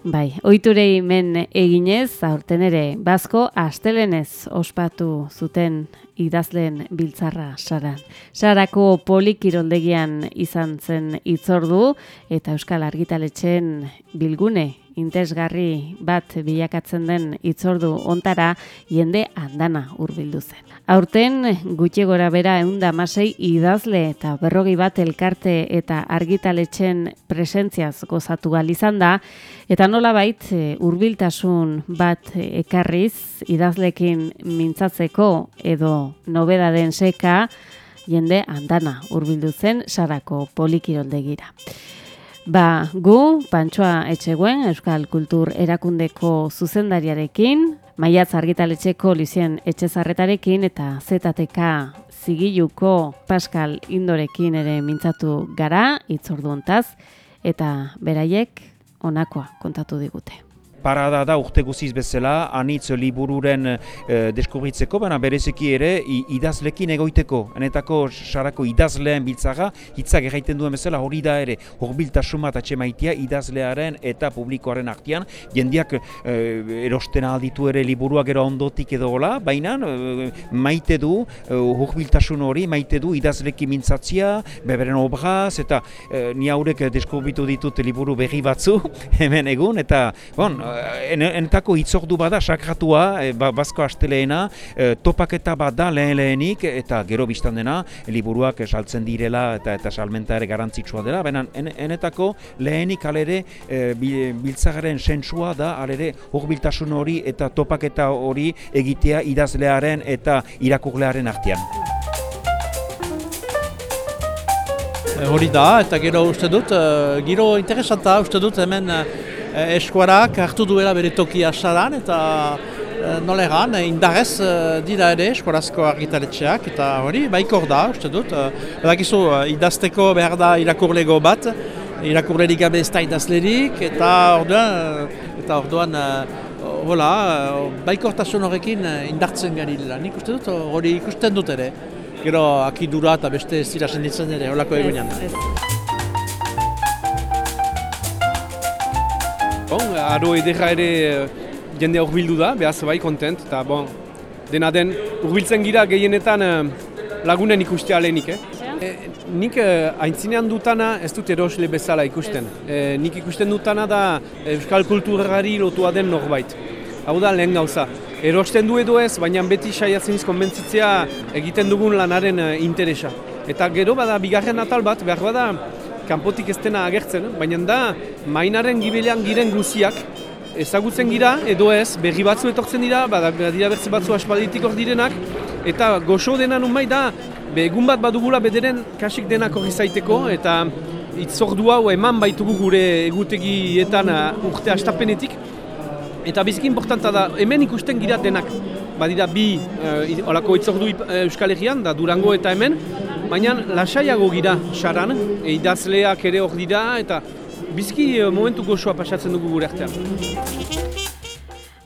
Bai, oiturei men eginez, aurten ere, bazko astelenez ospatu zuten idazleen biltzarra saran. Sarako polikiroldegian izan zen itzordu eta Euskal Argitaletxen bilgune interesgarri bat bilakatzen den itzordu ontara jende andana hurbildu zen. Aurten gutxi gora bera eunda masei idazle eta berrogi bat elkarte eta argitaletxen presentziaz gozatu izan da, eta nola bait hurbiltasun bat ekarriz idazlekin mintzatzeko edo nobeda den seka jende andana hurbildu zen sarako polikiroldegira. Ba, gu, Pantsoa Etxeguen, Euskal Kultur Erakundeko zuzendariarekin, Maiatz Argitaletxeko Lizien Etxezarretarekin eta ZTK Zigiluko Pascal Indorekin ere mintzatu gara, itzordu ontaz, eta beraiek onakoa kontatu digute parada da urte guziz bezala, anitz libururen e, deskubritzeko, baina bereziki ere idazlekin egoiteko. Enetako sarako idazleen biltzaga, hitzak erraiten duen bezala hori da ere, horbiltasun bat atxemaitia idazlearen eta publikoaren artian, jendiak e, erosten alditu ere liburuak ero ondotik edo gola, baina e, maite du horbiltasun hori, maite du idazlekin mintzatzia, beberen obraz, eta e, ni haurek deskubritu ditut liburu berri batzu, hemen egun, eta bon, enetako itzordu bada sakratua, e, ba, bazko asteleena, e, topaketa bada lehen lehenik, eta gero biztan dena, liburuak saltzen direla eta eta salmenta ere garantzitsua dela, baina enetako lehenik alere e, biltzagaren sentsua da, alere horbiltasun hori eta topaketa hori egitea idazlearen eta irakurlearen artean. Hori da, eta gero uste dut, gero interesanta uste dut hemen eh, eskuarak hartu duela bere toki asaran eta eh, nola egan, eh, indarrez eh, dira ere eskuarazko argitaletxeak eta hori baikor da, uste dut. Eh, Edakizu, eh, idazteko behar da irakurlego bat, irakurlerik gabe ez da idazlerik eta orduan, eh, eta orduan eh, hola, eh, baikortasun horrekin eh, indartzen gari dela. Nik uste dut hori ikusten dut ere. Gero akidura eta beste zira senditzen ere, holako egunean. Bon, aro edera ere eh, jende urbildu da, behaz bai kontent, eta bon, dena den urbiltzen gira gehienetan eh, lagunen ikustea alenik, eh? E, nik eh, aintzinean dutana ez dut erosle bezala ikusten. E, nik ikusten dutana da euskal kulturari lotua den norbait. Hau da lehen gauza. Erosten du edo ez, baina beti saiatzen konbentzitzea egiten dugun lanaren interesa. Eta gero bada bigarren atal bat, behar bada kanpotik ez dena agertzen, baina da mainaren gibilean giren guziak ezagutzen gira, edo ez, berri batzu etortzen dira, bada dira bertze batzu aspalditik hor direnak, eta goxo dena nun bai da, egun bat badugula bederen kasik denak hori zaiteko, eta itzordu hau eman baitugu gure egutegietan uh, urte astapenetik, eta biziki importanta da, hemen ikusten gira denak, badira bi uh, olako itzordu uh, Euskal Herrian, da Durango eta hemen, Baina lasaiago gira saran, idazleak ere hor dira eta bizki eh, momentu gozoa pasatzen dugu gure artean.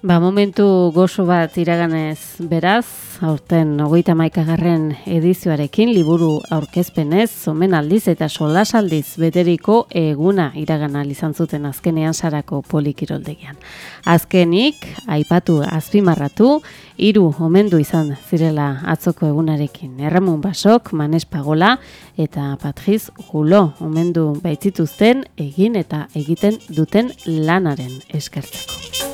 Ba, momentu gozo bat iraganez beraz, aurten ogeita maikagarren edizioarekin, liburu aurkezpenez, zomen aldiz eta solas aldiz beteriko eguna iragan izan zuten azkenean sarako polikiroldegian. Azkenik, aipatu azpimarratu, hiru omendu izan zirela atzoko egunarekin. Erramun basok, manes pagola eta patriz julo omendu baitzituzten egin eta egiten duten lanaren eskertzeko.